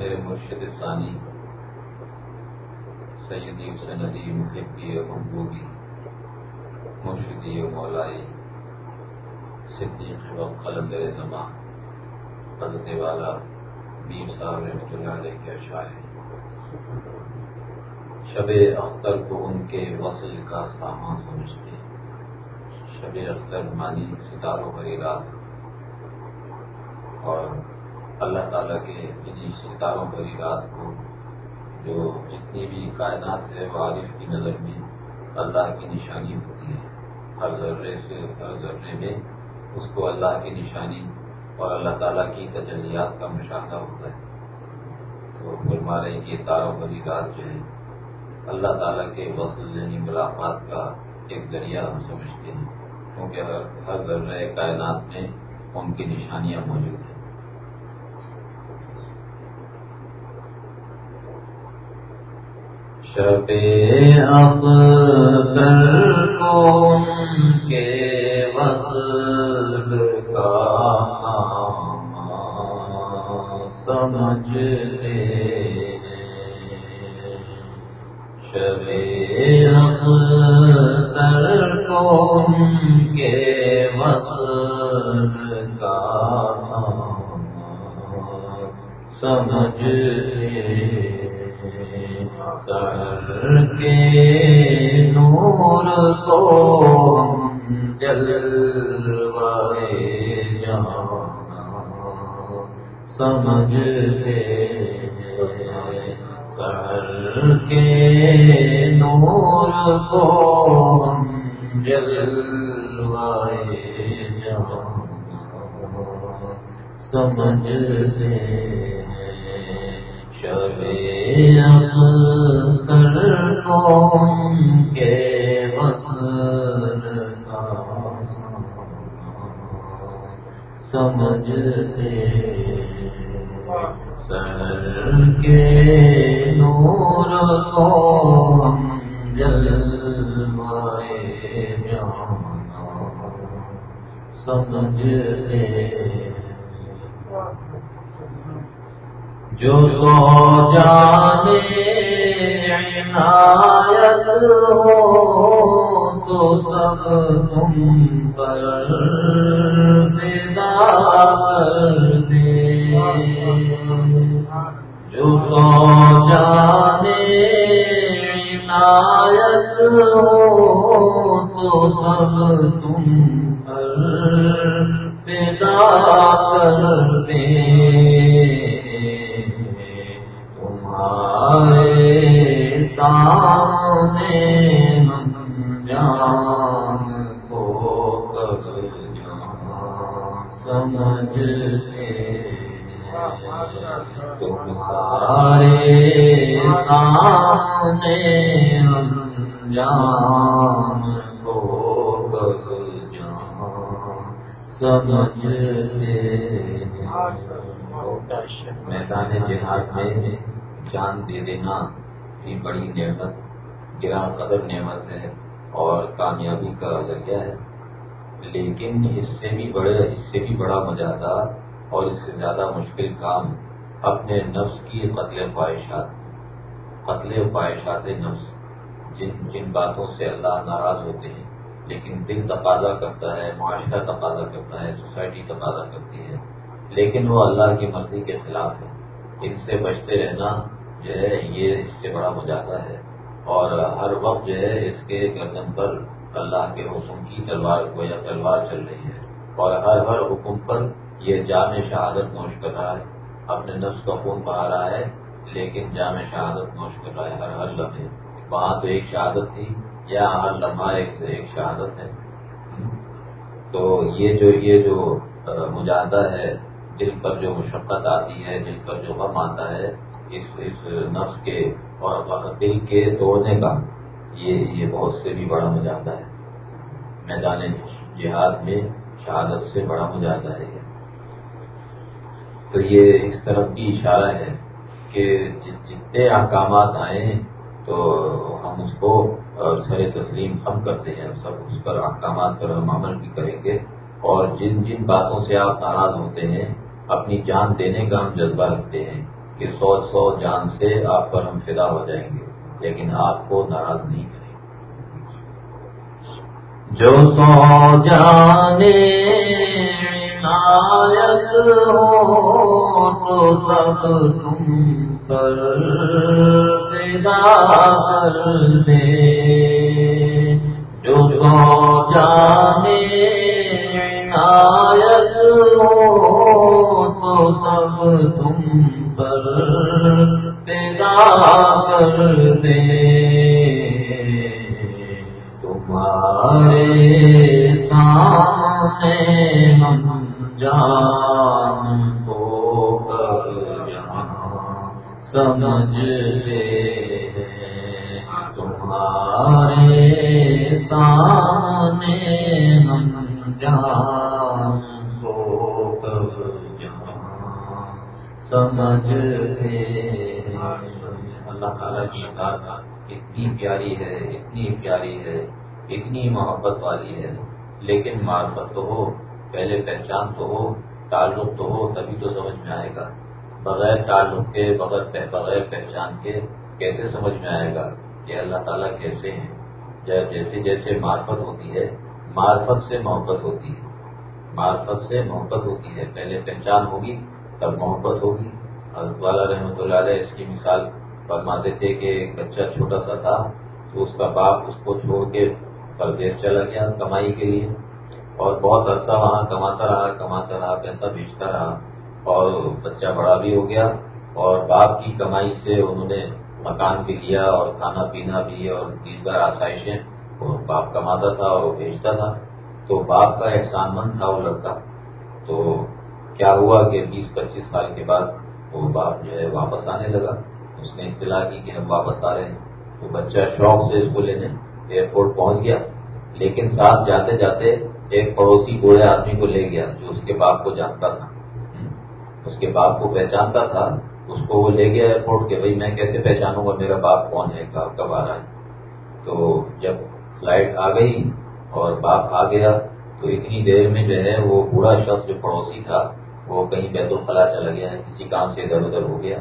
میرے مرشد ثانی، سیدی سندی محبی محبوبی مرشدی و مولائی، صدیق و قلندر زمان حضرت والا میر صاحب رحمۃ اللہ علیہ کے اشعار شب اختر کو ان کے وصل کا سامان سمجھتے شب اختر مانی ستاروں بھری رات اور اللہ تعالیٰ کے یعنی انہیں ستاروں بھری رات کو جو جتنی بھی کائنات ہے وہ عارف کی نظر میں اللہ کی نشانی ہوتی ہے۔ ہر ذرے سے ہر ذرے میں اس کو اللہ کی نشانی اور اللہ تعالیٰ کی تجلیات کا مشاہدہ ہوتا ہے۔ تو فرما رہے کہ تاروں بھری رات جو ہے، اللہ تعالیٰ کے وصل یعنی ملاقات کا ایک ذریعہ ہم سمجھتے ہیں۔ کیونکہ ہر ہر ذرہ کائنات میں ان کی نشانیاں موجود ہیں شب اب کو کے وصل کا سمجھ لے۔ شب اختر کو کے وصل کا سمجھ سر کے نور کو جلوائے جانا سمجھتے سر کے نور کو جلوائے جانا سمجھتے شب سمجھتے سر کے نور کو جلوائے جانا سمجھتے جو سو جانے عنایت ہو تو سب تم پر فدا کر دے۔ سمجھتے میدان جہاد میں جان دے دینا بھی بڑی نعمت گرا قدر نعمت ہے اور کامیابی کا ذریعہ ہے۔ لیکن اس سے بھی بڑے، اس سے بھی بڑا مزہ اور اس سے زیادہ مشکل کام اپنے نفس کی قتل خواہشات قتل خواہشات نفس، جن جن باتوں سے اللہ ناراض ہوتے ہیں۔ لیکن دل تقاضا کرتا ہے، معاشرہ تقاضا کرتا ہے، سوسائٹی تقاضا کرتی ہے۔ لیکن وہ اللہ کی مرضی کے خلاف ہے۔ ان سے بچتے رہنا جو ہے، یہ اس سے بڑا مجاہدہ ہے۔ اور ہر وقت جو ہے، اس کے گردن پر اللہ کے حکم کی تلوار کو یا تلوار چل رہی ہے۔ اور ہر ہر حکم پر یہ جامع شہادت نوش کر رہا ہے۔ اپنے نفس کا خون بہا رہا ہے، لیکن جامع شہادت نوش کر رہا ہے ہر ہر لمحے۔ وہاں تو ایک شہادت تھی یا ہر لمحہ ایک ایک شہادت ہے۔ تو یہ جو یہ جو مجاہدہ ہے دل پر جو مشقت آتی ہے دل پر جو غم آتا ہے، اس اس نفس کے اور دل کے توڑنے کا، یہ یہ بہت سے بھی بڑا مجاہدہ ہے۔ میدان جہاد میں شہادت سے بڑا مجاہدہ ہے تو یہ اس طرف بھی اشارہ ہے کہ جس جتنے احکامات آئیں تو ہم اس کو سر تسلیم ہم کرتے ہیں سب اس پر احکامات پر ہم عمل بھی کریں گے۔ اور جن جن باتوں سے آپ ناراض ہوتے ہیں، اپنی جان دینے کا ہم جذبہ رکھتے ہیں کہ سو سو جان سے آپ پر ہم فدا ہو جائیں گے، لیکن آپ کو ناراض نہیں کریں جو سو جانے ہو تو سب تم پر دے۔ جو جانے آیت ہو تو سب تم پر کر دے تمہارے سامنے ہم جان کو کر جہاں تمہارے سامنے ہم جان کو کر سمجھتے اللہ تعالیٰ کی بات اتنی پیاری ہے، اتنی پیاری ہے، اتنی محبت والی ہے۔ لیکن معرفت تو ہو، پہلے پہچان تو ہو، تعلق تو ہو، تبھی تو سمجھ میں آئے گا۔ بغیر تعلق کے، بغیر بغیر پہچان کے کیسے سمجھ میں آئے گا کہ اللہ تعالیٰ کیسے ہیں؟ جیسے جیسے معرفت ہوتی ہے، معرفت سے محبت ہوتی ہے۔ معرفت سے محبت ہوتی ہے۔ پہلے پہچان ہوگی، تب محبت ہوگی۔ حضرت والا رحمۃ اللہ علیہ اس کی مثال فرماتے تھے کہ ایک بچہ چھوٹا سا تھا، تو اس کا باپ اس کو چھوڑ کے پردیش چلا گیا کمائی کے لیے۔ اور بہت عرصہ وہاں کماتا رہا کماتا رہا، پیسہ بیچتا رہا۔ اور بچہ بڑا بھی ہو گیا اور باپ کی کمائی سے انہوں نے مکان بھی لیا اور کھانا پینا بھی اور دن بھر آسائشیں اور باپ کماتا تھا اور وہ بیچتا تھا۔ تو باپ کا احسان مند تھا وہ لڑکا۔ تو کیا ہوا کہ بیس پچیس سال کے بعد وہ باپ جو ہے واپس آنے لگا؟ اس نے اطلاع کی کہ ہم واپس آ رہے ہیں۔ تو بچہ شوق سے اس کو لینے ایئرپورٹ پہنچ گیا، لیکن ساتھ جاتے جاتے ایک پڑوسی بوڑھے آدمی کو لے گیا جو اس کے باپ کو جانتا تھا۔ اس کے باپ کو پہچانتا تھا۔ اس کو وہ لے گیا ایئرپورٹ کہ بھائی میں کیسے پہچانوں گا میرا باپ کون ہے، کب آ رہا ہے؟ تو جب فلائٹ آ گئی اور باپ آ گیا تو اتنی دیر میں جو ہے وہ بوڑھا شخص جو پڑوسی تھا، وہ کہیں بیت الخلا چلا گیا ہے کسی کام سے ادھر ادھر ہو گیا۔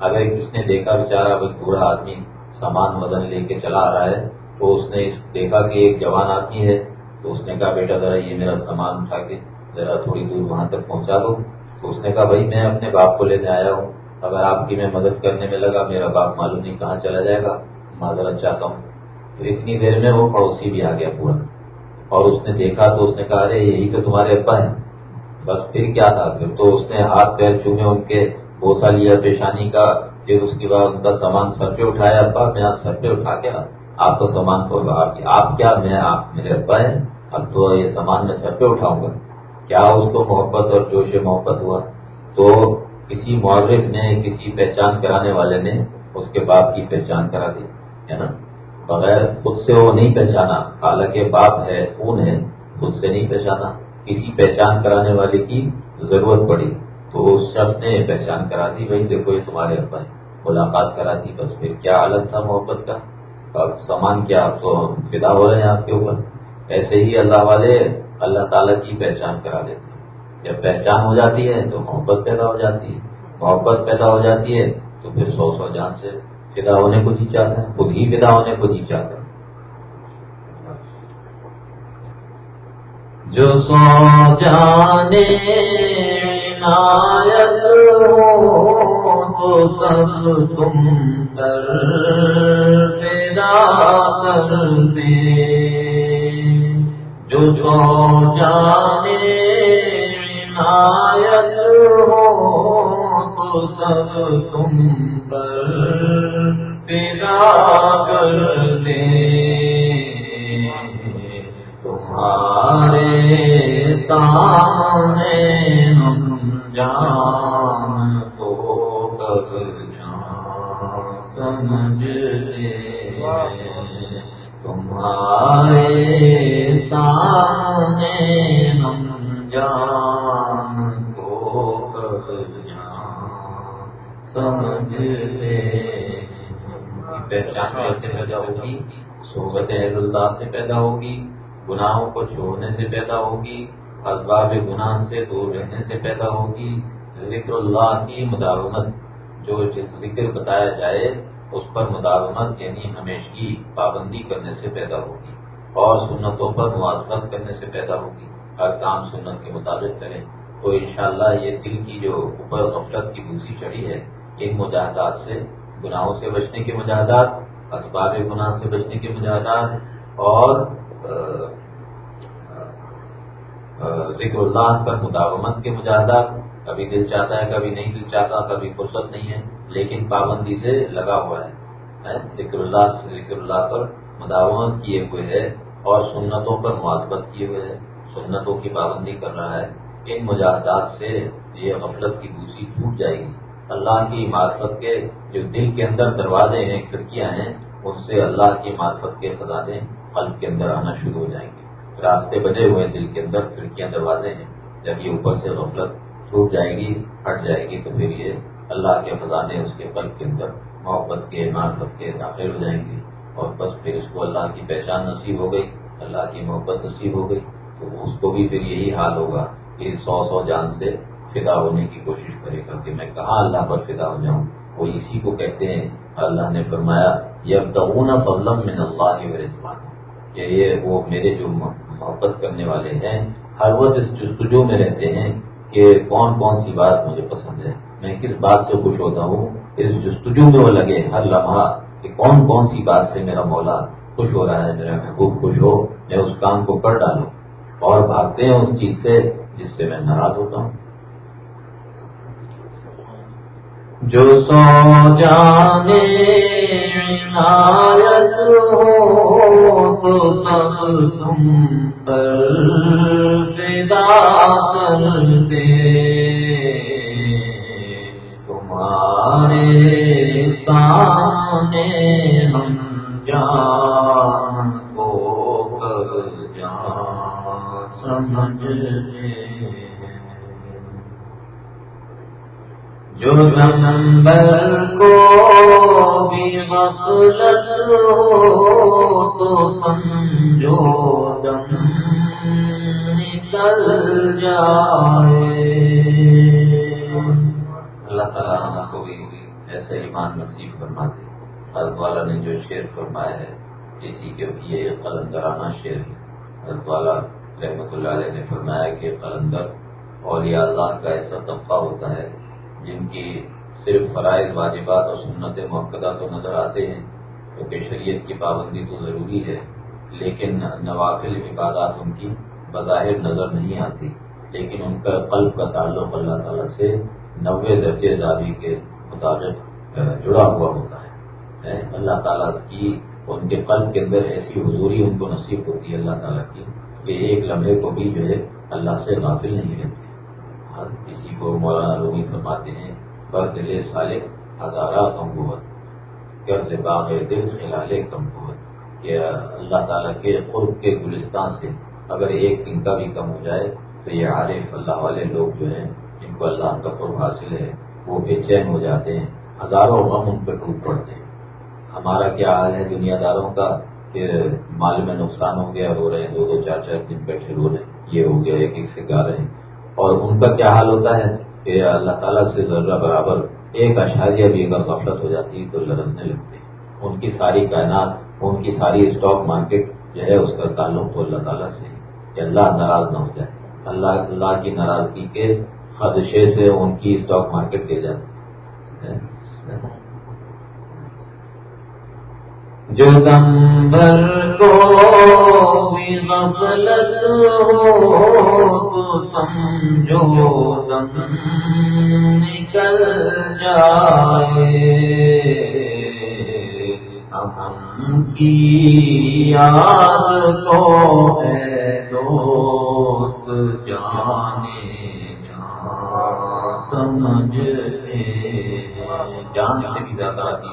اگر اس نے دیکھا بےچارا بوڑھا آدمی سامان وزن لے کے چلا آ رہا ہے۔ تو اس نے دیکھا کہ ایک جوان آدمی ہے۔ تو اس نے کہا، بیٹا ذرا یہ میرا سامان اٹھا کے ذرا تھوڑی دور وہاں تک پہنچا دو۔ تو اس نے کہا بھائی میں اپنے باپ کو لینے آیا ہوں۔ اگر آپ کی میں مدد کرنے میں لگا، میرا باپ معلوم نہیں کہاں چلا جائے گا۔ معذرت چاہتا ہوں۔ تو اتنی دیر میں وہ پڑوسی بھی آ گیا پورا اور اس نے دیکھا تو اس نے کہا، ارے، یہی تو تمہارے ابا ہے بس پھر کیا تھا؟ پھر تو اس نے ہاتھ پیر چومے، ان کے بوسا لیا، پیشانی کا، پھر اس کے بعد ان کا سامان سر پہ اٹھایا۔ ابا، میں سر پہ اٹھا کے آپ کا سامان کو آپ کیا؟ میں، آپ میرے ابا ہے اب تو یہ سامان میں سر پہ اٹھاؤں گا۔ کیا اس کو محبت اور جوش محبت ہوا؟ تو کسی معرف نے، کسی پہچان کرانے والے نے اس کے باپ کی پہچان کرا دی، ہے نا؟ بغیر خود سے وہ نہیں پہچانا، حالانکہ باپ ہے، خون ہے، خود سے نہیں پہچانا۔ کسی پہچان کرانے والے کی ضرورت پڑی تو اس شخص نے پہچان کرا دی، بھائی دیکھو یہ تمہارے ابا ہے ملاقات کرا دی، بس پھر کیا عالم تھا محبت کا؟ اب سامان کیا؟ آپ تو فدا ہو رہے ہیں آپ کے اوپر۔ ایسے ہی اللہ والے اللہ تعالیٰ کی پہچان کرا دیتے جب پہچان ہو جاتی ہے تو محبت پیدا ہو جاتی ہے۔ محبت پیدا ہو جاتی ہے تو پھر سو سو جان سے فدا ہونے کو جی چاہتا ہے، خود ہی فدا ہونے کو جی چاہتا ہے۔ جو سو جانے ہو تو سب تم پر کر دے۔ جو جو جانے عنایت ہو تو سب تم پر پیدا کر دے تمہارے سامنے ہم جان کو کر جان سمجھ لے۔ تمہارے سامنے پہچان کیسے پیدا ہوگی، صحبت اللہ سے پیدا ہوگی، گناہوں کو چھوڑنے سے پیدا ہوگی اسباب گناہ سے دور رہنے سے پیدا ہوگی، ذکر اللہ کی مداومت، جو ذکر بتایا جائے، اس پر مداومت یعنی ہمیشگی، پابندی کرنے سے پیدا ہوگی اور سنتوں پر موازمت کرنے سے پیدا ہوگی۔ ہر کام سنت کے مطابق کریں۔ تو انشاءاللہ یہ دل کی جو اوپر غفلت کی دوسری چڑھی ہے، ان مجاہدات سے گناہوں سے بچنے کے مجاہدات اسباب گناہ سے بچنے کے مجاہدات اور ذکر اللہ پر مداومت کے مجاہدات کبھی دل چاہتا ہے، کبھی نہیں دل چاہتا، کبھی فرصت نہیں ہے، لیکن پابندی سے لگا ہوا ہے ذکر اللہ ذکر اللہ پر مداومت کیے ہوئے ہے اور سنتوں پر معذبت کیے ہوئے ہے، سنتوں کی پابندی کر رہا ہے۔ ان مجاہدات سے یہ غفلت کی دوسری ٹوٹ جائے گی۔ اللہ کی معرفت کے جو دل کے اندر دروازے ہیں، کھڑکیاں ہیں، ان سے اللہ کی معرفت کے خزانے قلب کے اندر آنا شروع ہو جائیں گے۔ راستے بجے ہوئے دل کے اندر، کھڑکیاں، دروازے ہیں۔ جب یہ اوپر سے غفلت ٹوٹ جائے گی ہٹ جائے گی، تو پھر یہ اللہ کے خزانے اس کے قلب کے اندر، محبت کے، معرفت کے داخل ہو جائیں گے۔ اور بس پھر اس کو اللہ کی پہچان نصیب ہو گئی، اللہ کی محبت نصیب ہو گئی۔ تو اس کو بھی پھر یہی حال ہوگا کہ سو سو جان سے فدا ہونے کی کوشش کرے گا کہ میں کہاں اللہ پر فدا ہو جاؤں۔ وہ اسی کو کہتے ہیں۔ اللہ نے فرمایا یہ دعونا فضلم من اللہ رضوان کہ یہ وہ میرے جو محبت کرنے والے ہیں، ہر وقت اس جستجو میں رہتے ہیں کہ کون کون سی بات مجھے پسند ہے۔ میں کس بات سے خوش ہوتا ہوں؟ اس جستجو میں وہ لگے ہر لمحہ کہ کون کون سی بات سے میرا مولا خوش ہو رہا ہے، میرا محبوب خوش ہو، میں اس کام کو کر ڈالوں۔ اور بھاگتے ہیں اس چیز سے جس سے میں ناراض ہوتا ہوں۔ جو سو جانے ہو تو سب تم پر فدا کر دے تمہارے سامنے ہم جان کو کر جان سمجھ جو نمبر کو بھی مغلط ہو تو سمجھو دم نکل جائے اللہ تعالیٰ کو بھی ایسے ایمان نصیب فرماتے حضرت والا نے جو شعر فرمایا ہے اسی کے بھی یہ قلندرانہ شعر ہے حضرت والا رحمۃ اللہ علیہ نے فرمایا کہ قلندر اور اللہ کا ایسا طبقہ ہوتا ہے جن کی صرف فرائض، واجبات اور سنت موقع تو نظر آتے ہیں، کیونکہ شریعت کی پابندی تو ضروری ہے، لیکن نوافل عبادات ان کی بظاہر نظر نہیں آتی۔ لیکن ان کا قلب کا تعلق اللہ تعالیٰ سے نوے درجے دادی کے مطابق جڑا ہوا ہوتا ہے۔ اللہ تعالیٰ کی، ان کے قلب کے اندر ایسی حضوری ان کو نصیب ہوتی ہے اللہ تعالیٰ کی، کہ ایک لمحے کو بھی جو ہے اللہ سے غافل نہیں رہتے ہر کسی کو مولانا رومی فرماتے ہیں بر دل سالے ہزارہ کم بہت قرض باغ دل خلالے کم کہ اللہ تعالیٰ کے قرب کے گلستان سے اگر ایک دن کا بھی کم ہو جائے، تو یہ عارف اللہ والے لوگ جو ہیں کو اللہ کا قرب حاصل ہے، وہ بے چین ہو جاتے ہیں، ہزاروں غم ان پہ ٹوٹ پڑتے ہیں۔ ہمارا کیا حال ہے دنیا داروں کا؟ کہ مال میں نقصان ہو گیا، رو رہے ہیں، دو دو چار چار دن بیٹھے رو رہے ہیں۔ یہ ہو گیا، ایک ایک سے گا رہے ہیں۔ اور ان کا کیا حال ہوتا ہے کہ اللہ تعالیٰ سے ذرہ برابر ایک اشاریہ بھی اگر غفلت ہو جاتی ہے تو لڑنے لگتے ہیں۔ ان کی ساری کائنات، ان کی ساری اسٹاک مارکیٹ جو ہے، اس کا تعلق تو اللہ تعالیٰ سے کہ اللہ ناراض نہ ہو جائے۔ اللہ اللہ کی ناراضگی کے خدشے سے ان کی اسٹاک مارکیٹ گر جاتی جو دمبر کو بھی غفلت ہو تو سمجھو دم نکل جائے۔ ہم کی یاد تو ہے دوست، جانے سمجھتے جان سے بھی زیادہ آتی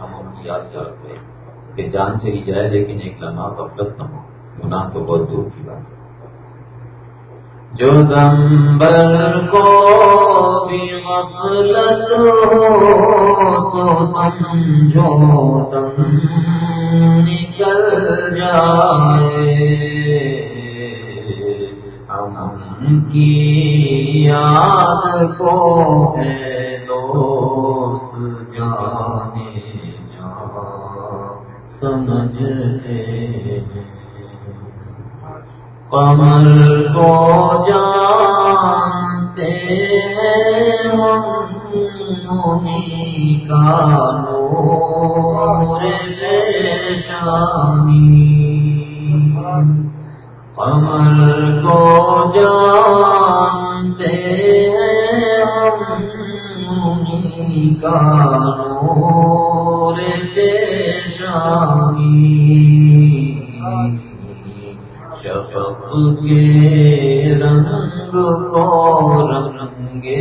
ہم ان کی یاد کرتے ہیں۔ کہ جان چلی جائے لیکن ایک لمحہ غفلت نہ ہو۔ گناہ تو بہت دور کی بات ہے۔ جو دمبر کو بھی غفلت ہو تو سمجھو تم نکل جائے۔ ہم کی یاد کو ہے دوست جانے سمجھتے کمل کو جانتے ہیں کا نور شانی کمل کو جانتے شفق کے رنگ کو رنگے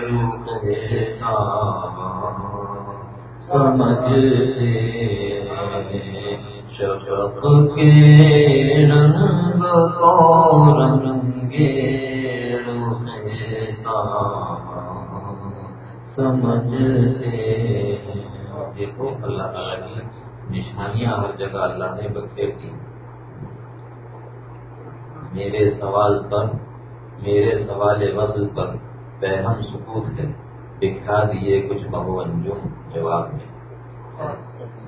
روپے سمجھتے شفق کے رنگ کو رنگے روپے سمجھتے دیکھو، اللہ تعالیٰ کی نشانیاں ہر جگہ اللہ نے بکھیر دی میرے سوال پر، میرے سوال وصل پر بہم سکوت ہے۔ دکھا دیے کچھ مہو انجم جواب میں۔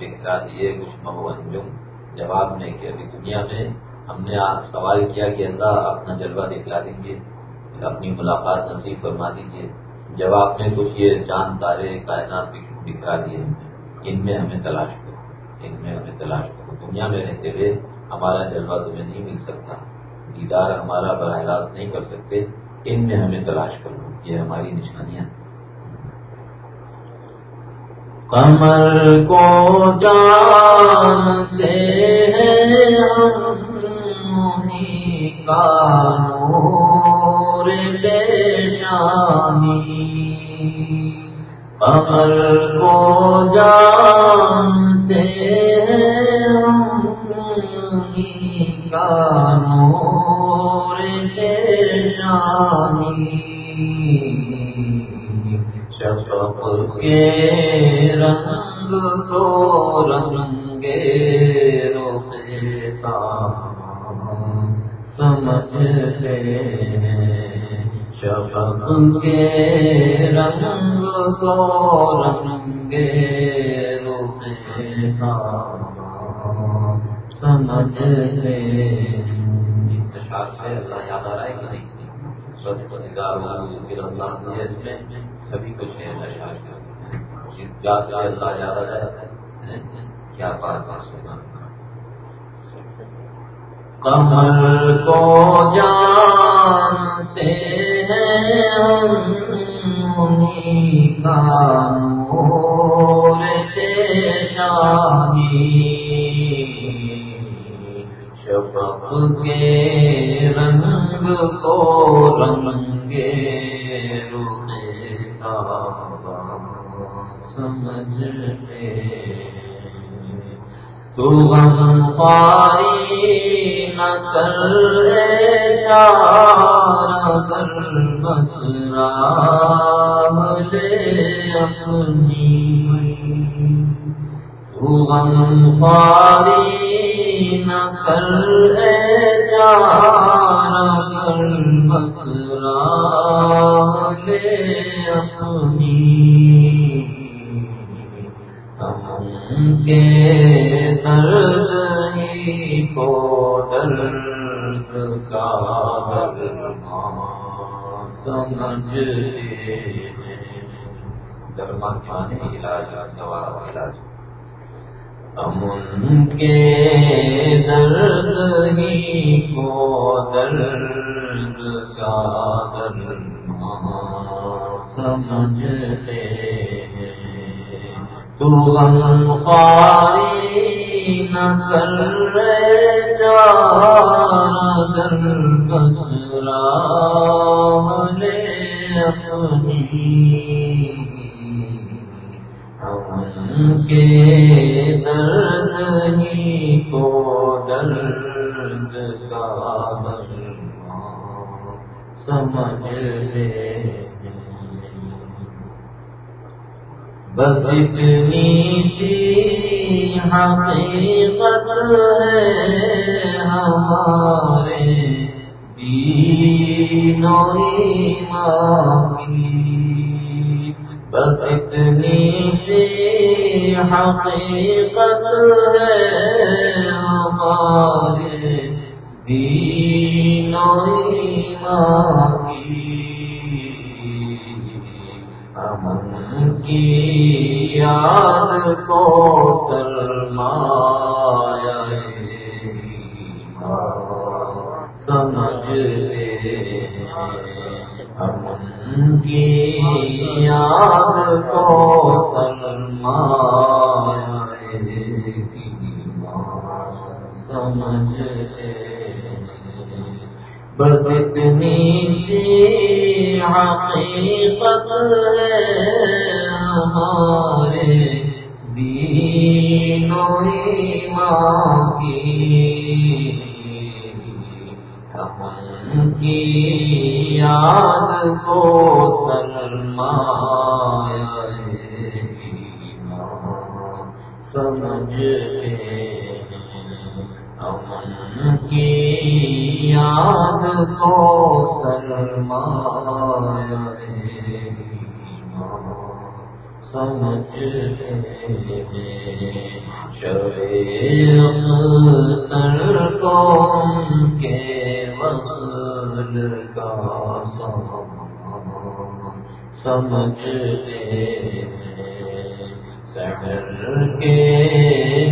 دکھا دیے کچھ مہو انجم جواب میں کہ ابھی دنیا میں ہم نے سوال کیا کہ اللہ اپنا جلوہ دکھلا دیں گے، اپنی ملاقات نصیب فرما دیجیے جواب میں کچھ یہ چاند تارے کائنات دکھا دیے۔ ان میں ہمیں تلاش کرو۔ ان میں ہمیں تلاش کرو۔ دنیا میں رہتے ہوئے ہمارا جلوہ تمہیں نہیں مل سکتا۔ دیدار ہمارا براہ راست نہیں کر سکتے۔ ان میں ہمیں تلاش کرو۔ یہ ہماری نشانیاں کمر کو جانتے ہیں شانی کمر کو ہیں نور شانی شفق کے رنگ کو رنگے روتا سمجھتے شفق کے رنگ کو رنگے سمجھ سمجھتے استشار سے اللہ یاد آ رہا ہے کہ نہیں؟ بس پتیدار پھر اللہ اس میں۔ سبھی کچھ ہے اشار جس بات سے اللہ یاد آ جائے کیا بات بات سنا کمر کو جانتے ہیں ہم کا نور شانی شفق کے رنگ کو رنگے روتا سمجھ لے۔ تو غم پاری نہ کر چار کر مسرا لے اپنی۔ تو غم پاری نہ کر کر مسرا لے اپنی کے درد ہی کو درد کا سمجھ درما کھانے علاج دوا علاج۔ امن کے درد ہی کو درد کا درد سمجھتے تو ہم خاری نہ کر چار در بسرا لے اپنی۔ کے درد ہی کو درد کا سمجھ لے۔ بس اتنی سی حقیقت ہے ہمارے دین و ایمان کی۔ بس حقیقت ہے ہمارے دین و ایمان کی امن کی یاد کو سرمایا سمجھتے امن کی یاد کو سرمایا سمجھتے بس اتنی سی حقیقت ہے، ہمارے دین و ایمان کی ہم کی یاد کو سرمایا سمجھتے شرے تر کو کے کے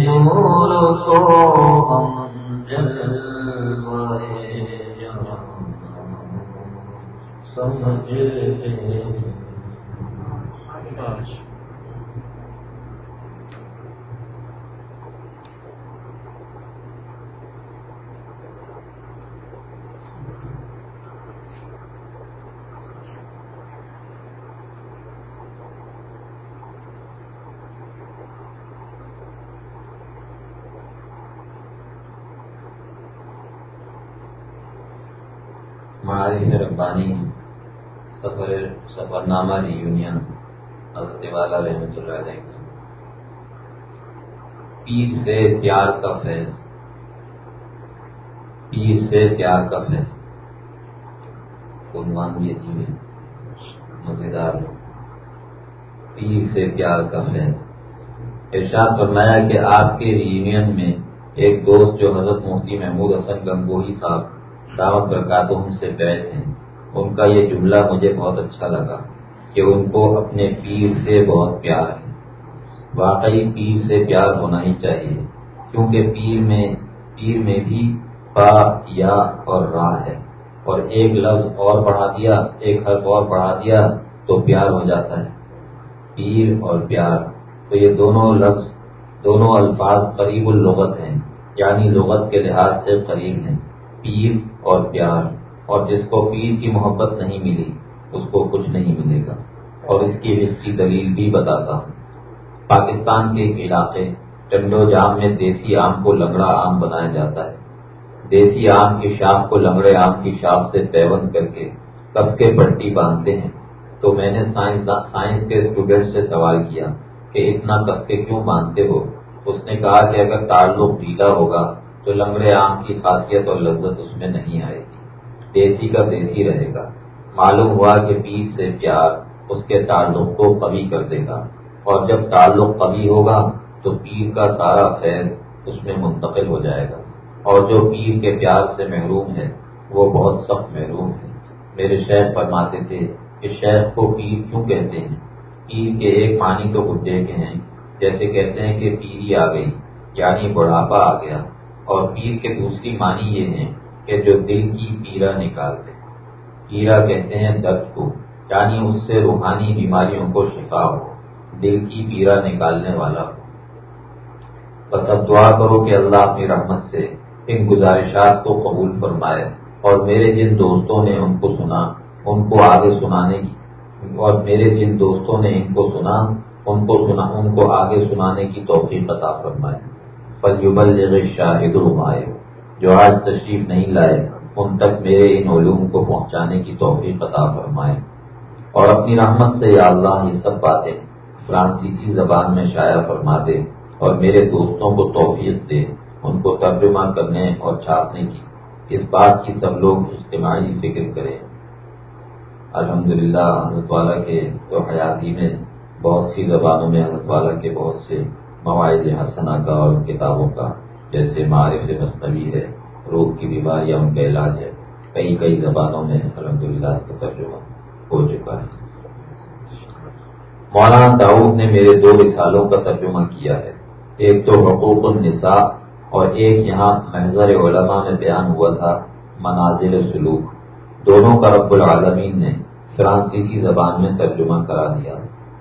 نور کو ہم سمجھتے ہماری ربانی سفر سفر نامہ یونین، حضرت والا رحمت اللہ علیہ۔ پیر سے پیار کا فیض۔ پیر سے پیار کا فیض۔ عنوان بھی عجیب ہے، مزیدار۔ پیر سے پیار کا فیض۔ ارشاد فرمایا کہ آپ کے ریونین میں ایک دوست جو حضرت مفتی محمود حسن گنگوہی صاحب دعوت برکاتوں سے بیٹھ ہیں۔ ان کا یہ جملہ مجھے بہت اچھا لگا کہ ان کو اپنے پیر سے بہت پیار ہے۔ واقعی پیر سے پیار ہونا ہی چاہیے، کیونکہ پیر میں پیر میں بھی پا یا اور راہ ہے۔ اور ایک لفظ اور بڑھا دیا، ایک حرف اور بڑھا دیا تو پیار ہو جاتا ہے۔ پیر اور پیار۔ تو یہ دونوں لفظ، دونوں الفاظ قریب اللغت ہیں یعنی لغت کے لحاظ سے قریب ہیں۔ پیر اور پیار۔ اور جس کو پیر کی محبت نہیں ملی، اس کو کچھ نہیں ملے گا۔ اور اس کی لکھی دلیل بھی بتاتا ہوں۔ پاکستان کے علاقے، ٹنڈو جام میں دیسی آم کو لنگڑا آم بنایا جاتا ہے۔ دیسی آم کی شاخ کو لنگڑے آم کی شاخ سے پیوند کر کے کس کے پٹی باندھتے ہیں۔ تو میں نے سائنس سائنس کے اسٹوڈینٹ سے سوال کیا کہ اتنا کس کے کیوں باندھتے ہو؟ اس نے کہا کہ اگر تعلق ڈھیلا ہوگا تو لنگڑے آم کی خاصیت اور لذت اس میں نہیں آئے گی۔ دیسی کا دیسی رہے گا۔ معلوم ہوا کہ پیر سے پیار اس کے تعلق کو قوی کر دے گا۔ اور جب تعلق قوی ہوگا تو پیر کا سارا فیض اس میں منتقل ہو جائے گا۔ اور جو پیر کے پیار سے محروم ہے، وہ بہت سخت محروم ہے۔ میرے شیخ فرماتے تھے کہ شیخ کو پیر کیوں کہتے ہیں؟ پیر کے ایک معنی تو بڈھے کے ہیں۔ جیسے کہتے ہیں کہ پیری آ گئی یعنی بڑھاپا آ گیا۔ اور پیر کے دوسری معنی یہ ہے کہ جو دل کی پیرا نکالتے پیرا کہتے ہیں درد کو یعنی اس سے روحانی بیماریوں کو شفا ہو، دل کی پیرا نکالنے والا ہو۔ بس اب دعا کرو کہ اللہ اپنی رحمت سے ان گزارشات کو قبول فرمائے اور میرے جن دوستوں نے ان کو سنا، ان کو آگے سنانے کی، اور میرے جن دوستوں نے ان کو سنا، ان کو سنا، ان کو آگے سنانے کی توفیق عطا فرمائے۔ فلیبل شاہد المائے جو آج تشریف نہیں لائے، ان تک میرے ان علوم کو پہنچانے کی توفیق عطا فرمائے۔ اور اپنی رحمت سے یا اللہ یہ سب باتیں فرانسیسی زبان میں شائع فرما دے اور میرے دوستوں کو توفیق دے، ان کو ترجمہ کرنے اور چھاپنے کی۔ اس بات کی سب لوگ اجتماعی فکر کریں۔ الحمدللہ، حضرت والا کے تو حیاتی میں بہت سی زبانوں میں حضرت والا کے بہت سے مواعظ حسنہ کا اور کتابوں کا جیسے معرف مصنوعی ہے، روح کی بیماری یا ان کا علاج ہے، کئی کئی زبانوں میں الحمد للہ اس کا ترجمہ ہو چکا ہے۔ مولانا داؤد نے میرے دو رسالوں کا ترجمہ کیا ہے۔ ایک تو حقوق النساء اور ایک یہاں محضر علماء میں بیان ہوا تھا منازل سلوک۔ دونوں کا رب العالمین نے فرانسیسی زبان میں ترجمہ کرا دیا۔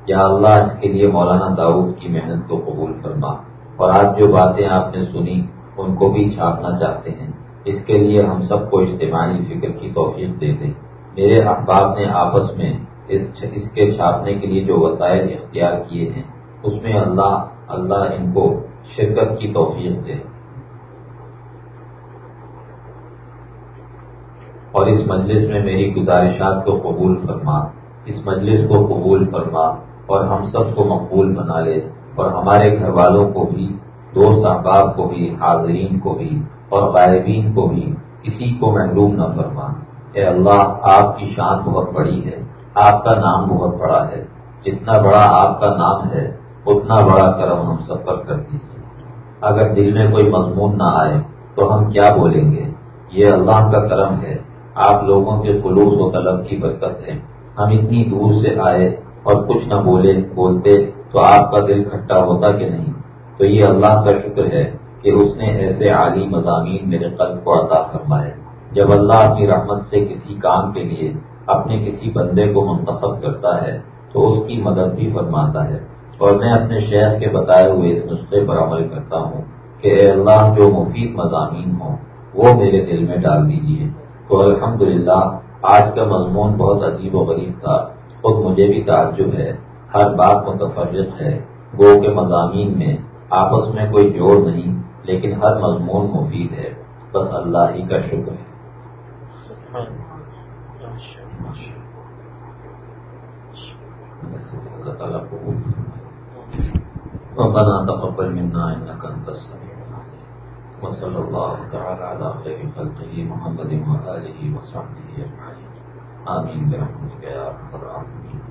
یا اللہ اس کے لیے مولانا داؤد کی محنت کو قبول فرما۔ اور آج جو باتیں آپ نے سنی، ان کو بھی چھاپنا چاہتے ہیں۔ اس کے لیے ہم سب کو اجتماعی فکر کی توفیق دے دیں۔ میرے احباب نے آپس میں اس کے چھاپنے کے لیے جو وسائل اختیار کیے ہیں، اس میں اللہ اللہ ان کو شرکت کی توفیق دے۔ اور اس مجلس میں میری گزارشات کو قبول فرما۔ اس مجلس کو قبول فرما اور ہم سب کو مقبول بنا لے۔ اور ہمارے گھر والوں کو بھی، دوست احباب کو بھی، حاضرین کو بھی اور غائبین کو بھی کسی کو محروم نہ فرما۔ اے اللہ، آپ کی شان بہت بڑی ہے، آپ کا نام بہت بڑا ہے۔ جتنا بڑا آپ کا نام ہے، اتنا بڑا کرم ہم سب پر کر دیجیے۔ اگر دل میں کوئی مضمون نہ آئے، تو ہم کیا بولیں گے؟ یہ اللہ کا کرم ہے۔ آپ لوگوں کے خلوص و طلب کی برکت ہے۔ ہم اتنی دور سے آئے اور کچھ نہ بولے، بولتے تو آپ کا دل کھٹا ہوتا کہ نہیں؟ تو یہ اللہ کا شکر ہے کہ اس نے ایسے عالی مضامین میرے قلب کو عطا فرمائے۔ جب اللہ اپنی رحمت سے کسی کام کے لیے اپنے کسی بندے کو منتخب کرتا ہے، تو اس کی مدد بھی فرماتا ہے۔ اور میں اپنے شہر کے بتائے ہوئے اس نسخے پر عمل کرتا ہوں کہ اے اللہ جو مفید مضامین ہوں، وہ میرے دل میں ڈال دیجیے تو الحمدللہ، آج کا مضمون بہت عجیب و غریب تھا، خود مجھے بھی تعجب ہے۔ ہر بات متفرق ہے۔ گو کے مضامین میں آپس میں کوئی جوڑ نہیں، لیکن ہر مضمون مفید ہے۔ بس اللہ ہی کا شکر ہے۔ اللہ تعالیٰ کو ربنا تقبل منا انك انت السميع العليم. وصلى الله تعالى على خير خلقه محمد وآله وصحبه اجمعين آمين برحمتك يا ارحم الراحمين.